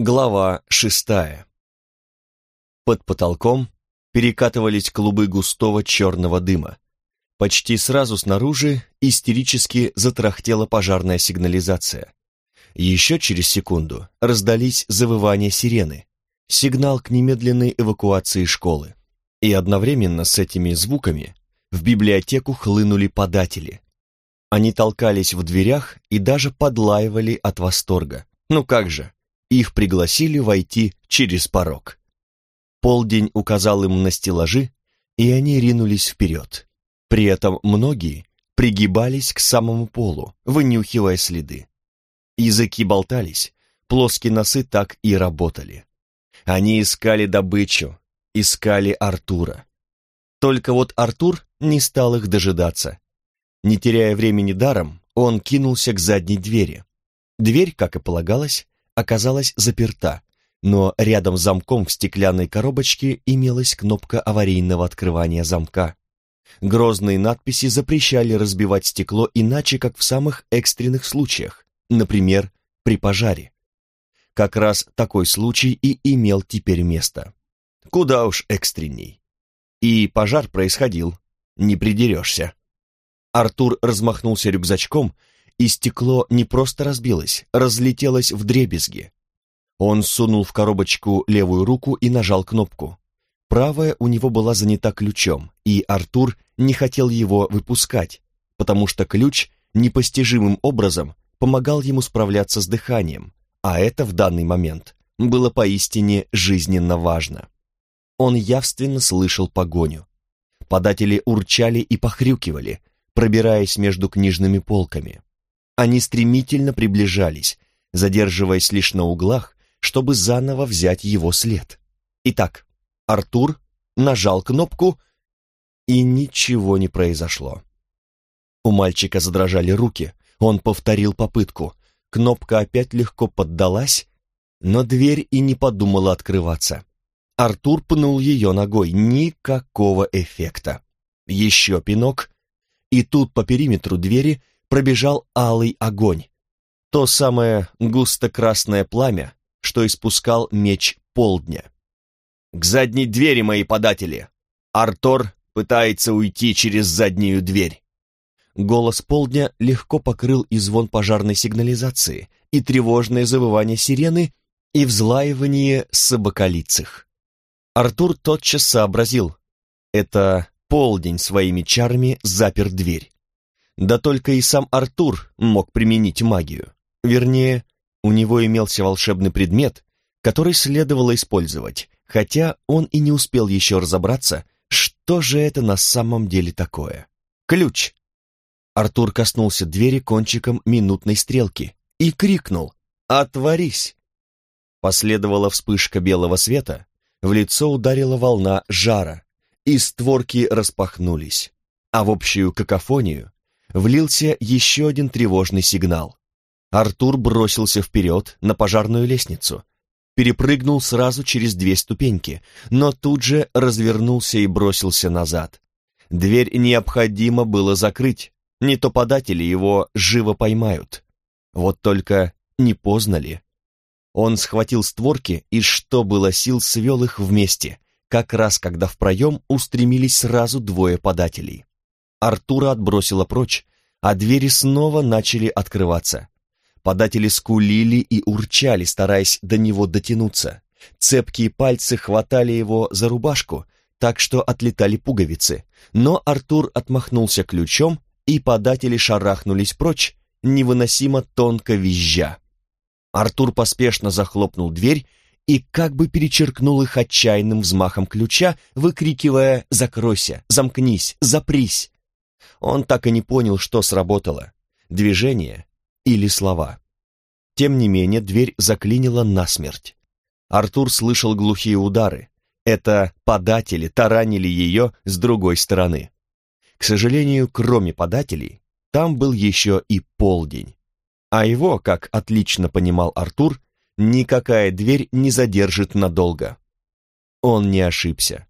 Глава шестая. Под потолком перекатывались клубы густого черного дыма. Почти сразу снаружи истерически затрахтела пожарная сигнализация. Еще через секунду раздались завывания сирены, сигнал к немедленной эвакуации школы. И одновременно с этими звуками в библиотеку хлынули податели. Они толкались в дверях и даже подлаивали от восторга. Ну как же, их пригласили войти через порог. Полдень указал им на стеллажи, и они ринулись вперед. При этом многие пригибались к самому полу, вынюхивая следы. Языки болтались, плоские носы так и работали. Они искали добычу, искали Артура. Только вот Артур не стал их дожидаться. Не теряя времени даром, он кинулся к задней двери. Дверь, как и полагалось, оказалась заперта, но рядом с замком в стеклянной коробочке имелась кнопка аварийного открывания замка. Грозные надписи запрещали разбивать стекло иначе, как в самых экстренных случаях, например, при пожаре. Как раз такой случай и имел теперь место. Куда уж экстренней. И пожар происходил, не придерешься. Артур размахнулся рюкзачком и стекло не просто разбилось, разлетелось в дребезги. Он сунул в коробочку левую руку и нажал кнопку. Правая у него была занята ключом, и Артур не хотел его выпускать, потому что ключ непостижимым образом помогал ему справляться с дыханием, а это в данный момент было поистине жизненно важно. Он явственно слышал погоню. Податели урчали и похрюкивали, пробираясь между книжными полками. Они стремительно приближались, задерживаясь лишь на углах, чтобы заново взять его след. Итак, Артур нажал кнопку, и ничего не произошло. У мальчика задрожали руки, он повторил попытку. Кнопка опять легко поддалась, но дверь и не подумала открываться. Артур пнул ее ногой, никакого эффекта. Еще пинок, и тут по периметру двери пробежал алый огонь. То самое густо-красное пламя, что испускал меч полдня. «К задней двери, мои податели! Артор пытается уйти через заднюю дверь!» Голос полдня легко покрыл и звон пожарной сигнализации, и тревожное завывание сирены, и взлаивание собаколицых. Артур тотчас сообразил. Это полдень своими чарами запер дверь. Да только и сам Артур мог применить магию. Вернее, у него имелся волшебный предмет, который следовало использовать, хотя он и не успел еще разобраться, что же это на самом деле такое. Ключ. Артур коснулся двери кончиком минутной стрелки и крикнул «Отворись!». Последовала вспышка белого света, в лицо ударила волна жара, и створки распахнулись, а в общую какофонию влился еще один тревожный сигнал. Артур бросился вперед на пожарную лестницу, перепрыгнул сразу через две ступеньки, но тут же развернулся и бросился назад. Дверь необходимо было закрыть, не то податели его живо поймают. Вот только не поздно ли? Он схватил створки и, что было сил, свел их вместе, как раз когда в проем устремились сразу двое подателей. Артура отбросило прочь, а двери снова начали открываться. Податели скулили и урчали, стараясь до него дотянуться. Цепкие пальцы хватали его за рубашку, так что отлетали пуговицы. Но Артур отмахнулся ключом, и податели шарахнулись прочь, невыносимо тонко визжа. Артур поспешно захлопнул дверь и как бы перечеркнул их отчаянным взмахом ключа, выкрикивая «Закройся! Замкнись! Запрись!» Он так и не понял, что сработало — движение или слова. Тем не менее, дверь заклинила насмерть. Артур слышал глухие удары. Это податели таранили ее с другой стороны. К сожалению, кроме подателей, там был еще и полдень. А его, как отлично понимал Артур, никакая дверь не задержит надолго. Он не ошибся.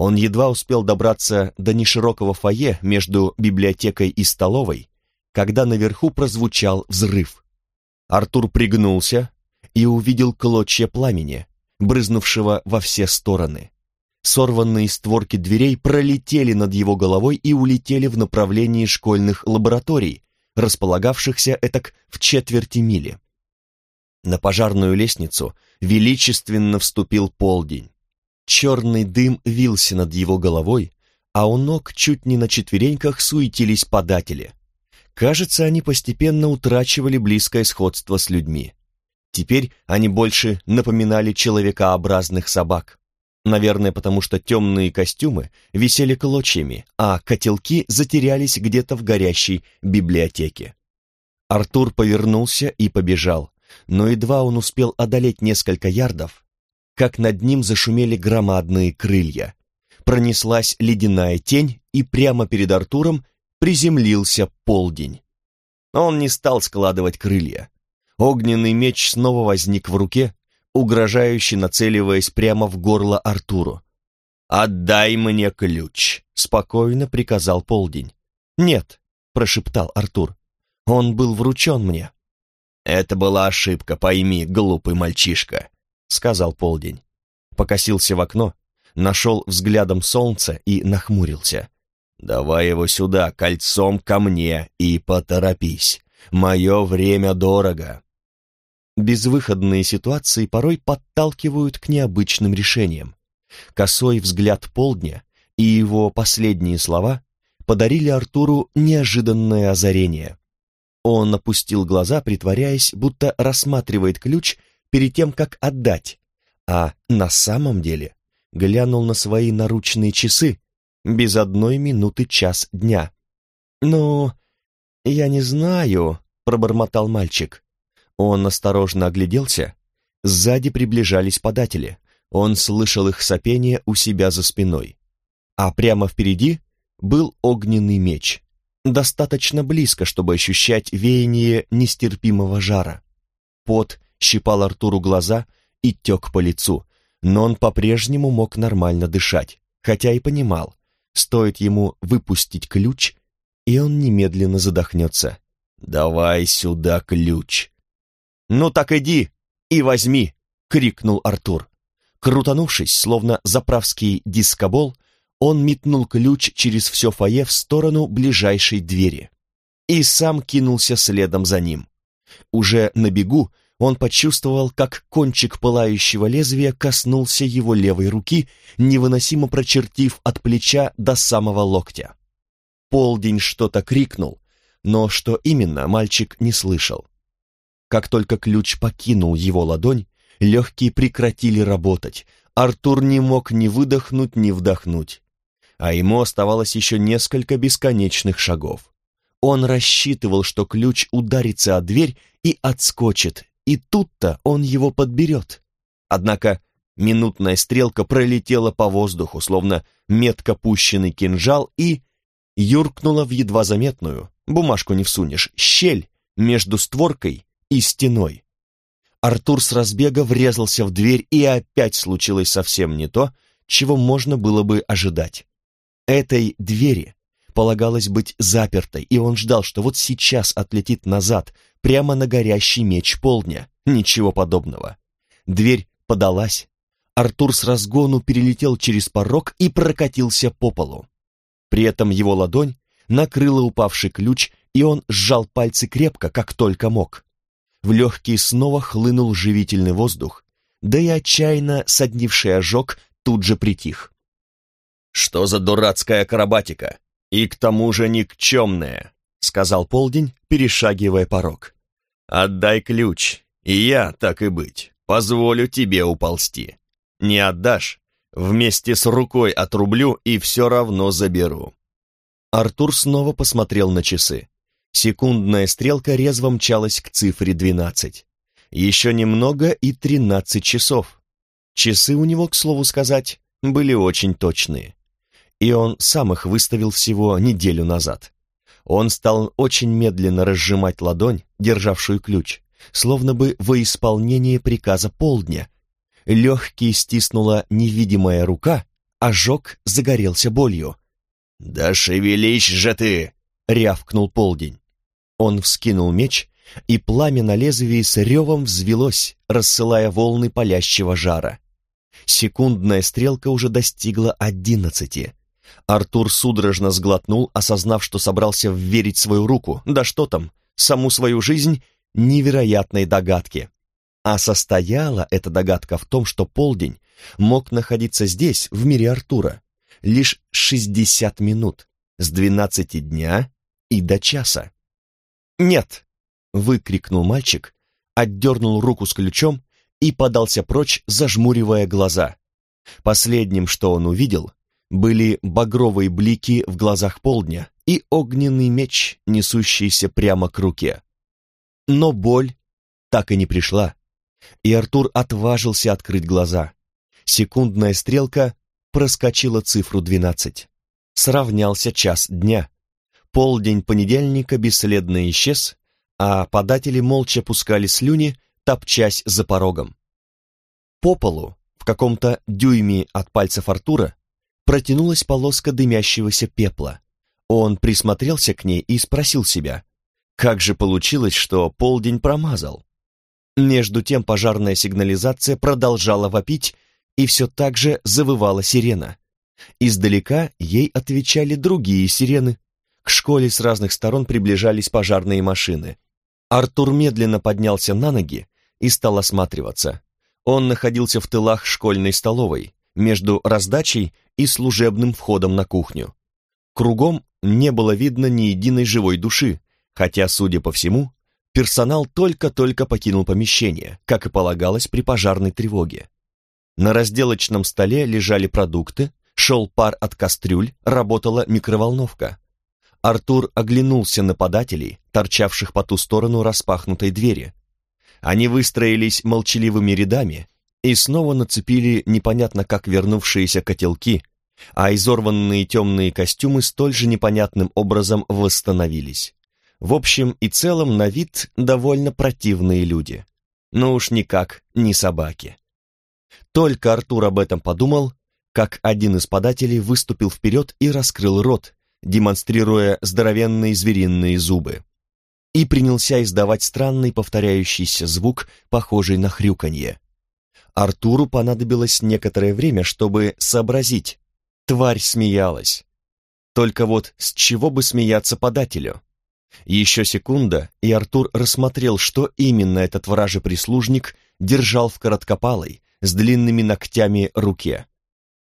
Он едва успел добраться до неширокого фойе между библиотекой и столовой, когда наверху прозвучал взрыв. Артур пригнулся и увидел клочья пламени, брызнувшего во все стороны. Сорванные створки дверей пролетели над его головой и улетели в направлении школьных лабораторий, располагавшихся этак в четверти мили. На пожарную лестницу величественно вступил полдень. Черный дым вился над его головой, а у ног чуть не на четвереньках суетились податели. Кажется, они постепенно утрачивали близкое сходство с людьми. Теперь они больше напоминали человекообразных собак. Наверное, потому что темные костюмы висели клочьями, а котелки затерялись где-то в горящей библиотеке. Артур повернулся и побежал, но едва он успел одолеть несколько ярдов, как над ним зашумели громадные крылья. Пронеслась ледяная тень, и прямо перед Артуром приземлился полдень. Он не стал складывать крылья. Огненный меч снова возник в руке, угрожающе нацеливаясь прямо в горло Артуру. «Отдай мне ключ», — спокойно приказал Полдень. «Нет», — прошептал Артур. «Он был вручен мне». «Это была ошибка, пойми, глупый мальчишка», — сказал Полдень. Покосился в окно, нашел взглядом солнце и нахмурился. «Давай его сюда, кольцом ко мне, и поторопись. Мое время дорого». Безвыходные ситуации порой подталкивают к необычным решениям. Косой взгляд полдня и его последние слова подарили Артуру неожиданное озарение. Он опустил глаза, притворяясь, будто рассматривает ключ перед тем, как отдать, а на самом деле глянул на свои наручные часы без одной минуты час дня. «Ну, я не знаю», — пробормотал мальчик. Он осторожно огляделся. Сзади приближались податели. Он слышал их сопение у себя за спиной. А прямо впереди был огненный меч. Достаточно близко, чтобы ощущать веяние нестерпимого жара. Пот щипал Артуру глаза и тек по лицу, но он по-прежнему мог нормально дышать, хотя и понимал, стоит ему выпустить ключ, и он немедленно задохнется. «Давай сюда ключ», «Ну так иди и возьми!» — крикнул Артур. Крутанувшись, словно заправский дискобол, он метнул ключ через все фойе в сторону ближайшей двери и сам кинулся следом за ним. Уже на бегу он почувствовал, как кончик пылающего лезвия коснулся его левой руки, невыносимо прочертив от плеча до самого локтя. Полдень что-то крикнул, но что именно, мальчик не слышал. Как только ключ покинул его ладонь, легкие прекратили работать. Артур не мог ни выдохнуть, ни вдохнуть. А ему оставалось еще несколько бесконечных шагов. Он рассчитывал, что ключ ударится о дверь и отскочит, и тут-то он его подберет. Однако минутная стрелка пролетела по воздуху, словно метко пущенный кинжал, и юркнула в едва заметную, бумажку не всунешь, щель между створкой и стеной. Артур с разбега врезался в дверь, и опять случилось совсем не то, чего можно было бы ожидать. Этой двери полагалось быть запертой, и он ждал, что вот сейчас отлетит назад, прямо на горящий меч полдня. Ничего подобного. Дверь подалась. Артур с разгону перелетел через порог и прокатился по полу. При этом его ладонь накрыла упавший ключ, и он сжал пальцы крепко, как только мог в легкие снова хлынул живительный воздух, да и отчаянно соднивший ожог тут же притих. «Что за дурацкая акробатика? И к тому же никчемная», — сказал Полдень, перешагивая порог. «Отдай ключ, и я, так и быть, позволю тебе уползти. Не отдашь, вместе с рукой отрублю и все равно заберу». Артур снова посмотрел на часы. Секундная стрелка резво мчалась к цифре 12. Еще немного и 13 часов. Часы у него, к слову сказать, были очень точные. И он сам их выставил всего неделю назад. Он стал очень медленно разжимать ладонь, державшую ключ, словно бы во исполнение приказа полдня. Легкий стиснула невидимая рука, ожог загорелся болью. «Да шевелись же ты!» — рявкнул полдень. Он вскинул меч и пламя на лезвии с ревом взвелось, рассылая волны палящего жара. Секундная стрелка уже достигла одиннадцати. Артур судорожно сглотнул, осознав, что собрался вверить свою руку, да что там, саму свою жизнь, невероятной догадке. А состояла эта догадка в том, что полдень мог находиться здесь, в мире Артура, лишь шестьдесят минут, с двенадцати дня и до часа. «Нет!» — выкрикнул мальчик, отдернул руку с ключом и подался прочь, зажмуривая глаза. Последним, что он увидел, были багровые блики в глазах полдня и огненный меч, несущийся прямо к руке. Но боль так и не пришла, и Артур отважился открыть глаза. Секундная стрелка проскочила цифру двенадцать. Сравнялся час дня. Полдень понедельника бесследно исчез, а податели молча пускали слюни, топчась за порогом. По полу, в каком-то дюйме от пальцев Артура, протянулась полоска дымящегося пепла. Он присмотрелся к ней и спросил себя, как же получилось, что полдень промазал? Между тем пожарная сигнализация продолжала вопить, и все так же завывала сирена. Издалека ей отвечали другие сирены. К школе с разных сторон приближались пожарные машины. Артур медленно поднялся на ноги и стал осматриваться. Он находился в тылах школьной столовой, между раздачей и служебным входом на кухню. Кругом не было видно ни единой живой души, хотя, судя по всему, персонал только-только покинул помещение, как и полагалось при пожарной тревоге. На разделочном столе лежали продукты, шел пар от кастрюль, работала микроволновка. Артур оглянулся на подателей, торчавших по ту сторону распахнутой двери. Они выстроились молчаливыми рядами и снова нацепили непонятно как вернувшиеся котелки, а изорванные темные костюмы столь же непонятным образом восстановились. В общем и целом на вид довольно противные люди. Но уж никак не собаки. Только Артур об этом подумал, как один из подателей выступил вперед и раскрыл рот, демонстрируя здоровенные звериные зубы. И принялся издавать странный повторяющийся звук, похожий на хрюканье. Артуру понадобилось некоторое время, чтобы сообразить. Тварь смеялась. Только вот с чего бы смеяться подателю? Еще секунда, и Артур рассмотрел, что именно этот вражий прислужник держал в короткопалой, с длинными ногтями руке.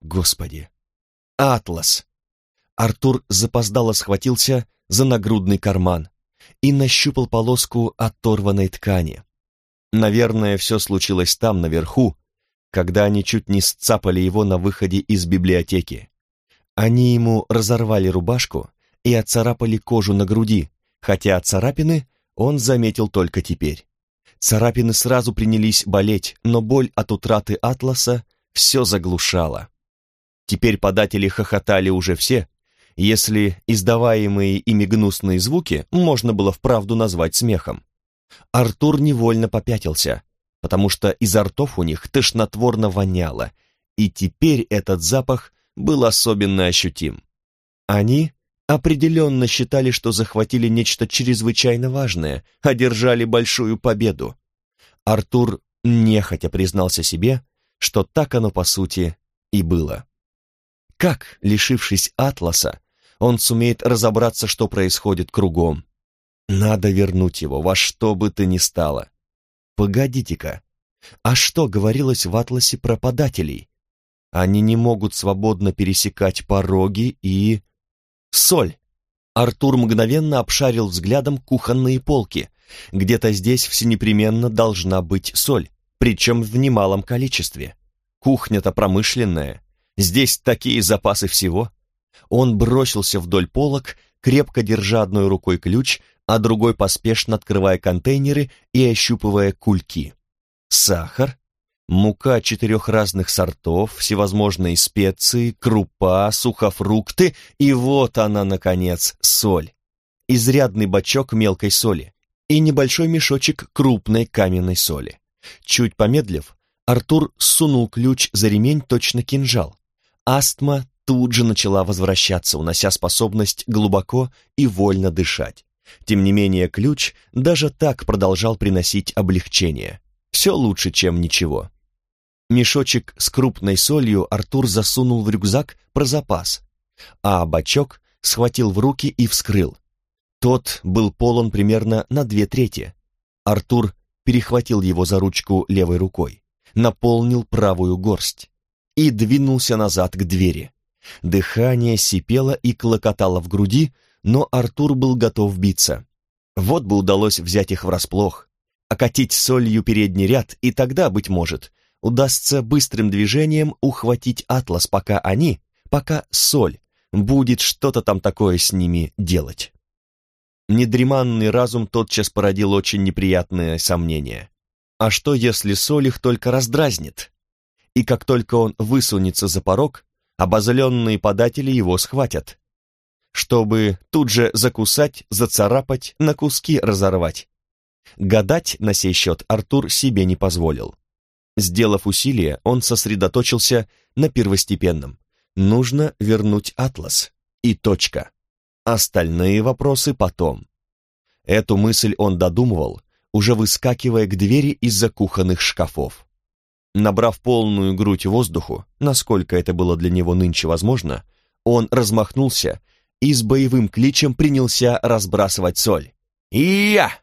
Господи! Атлас! Артур запоздало схватился за нагрудный карман и нащупал полоску оторванной ткани. Наверное, все случилось там, наверху, когда они чуть не сцапали его на выходе из библиотеки. Они ему разорвали рубашку и отцарапали кожу на груди, хотя царапины он заметил только теперь. Царапины сразу принялись болеть, но боль от утраты атласа все заглушала. Теперь податели хохотали уже все, если издаваемые ими гнусные звуки можно было вправду назвать смехом. Артур невольно попятился, потому что изо ртов у них тошнотворно воняло, и теперь этот запах был особенно ощутим. Они определенно считали, что захватили нечто чрезвычайно важное, одержали большую победу. Артур нехотя признался себе, что так оно по сути и было. Как, лишившись Атласа, он сумеет разобраться, что происходит кругом? Надо вернуть его во что бы то ни стало. Погодите-ка, а что говорилось в Атласе про подателей? Они не могут свободно пересекать пороги и... Соль! Артур мгновенно обшарил взглядом кухонные полки. Где-то здесь всенепременно должна быть соль, причем в немалом количестве. Кухня-то промышленная. Здесь такие запасы всего. Он бросился вдоль полок, крепко держа одной рукой ключ, а другой поспешно открывая контейнеры и ощупывая кульки. Сахар, мука четырех разных сортов, всевозможные специи, крупа, сухофрукты, и вот она, наконец, соль. Изрядный бачок мелкой соли и небольшой мешочек крупной каменной соли. Чуть помедлив, Артур сунул ключ за ремень точно кинжал. Астма тут же начала возвращаться, унося способность глубоко и вольно дышать. Тем не менее, ключ даже так продолжал приносить облегчение. Все лучше, чем ничего. Мешочек с крупной солью Артур засунул в рюкзак про запас, а бачок схватил в руки и вскрыл. Тот был полон примерно на две трети. Артур перехватил его за ручку левой рукой, наполнил правую горсть и двинулся назад к двери. Дыхание сипело и клокотало в груди, но Артур был готов биться. Вот бы удалось взять их врасплох, окатить солью передний ряд, и тогда, быть может, удастся быстрым движением ухватить атлас, пока они, пока соль, будет что-то там такое с ними делать. Недреманный разум тотчас породил очень неприятные сомнения. А что, если соль их только раздразнит? И как только он высунется за порог, обозленные податели его схватят, чтобы тут же закусать, зацарапать, на куски разорвать. Гадать на сей счет Артур себе не позволил. Сделав усилие, он сосредоточился на первостепенном. Нужно вернуть атлас. И точка. Остальные вопросы потом. Эту мысль он додумывал, уже выскакивая к двери из-за кухонных шкафов. Набрав полную грудь воздуху, насколько это было для него нынче возможно, он размахнулся и с боевым кличем принялся разбрасывать соль. «И-я!»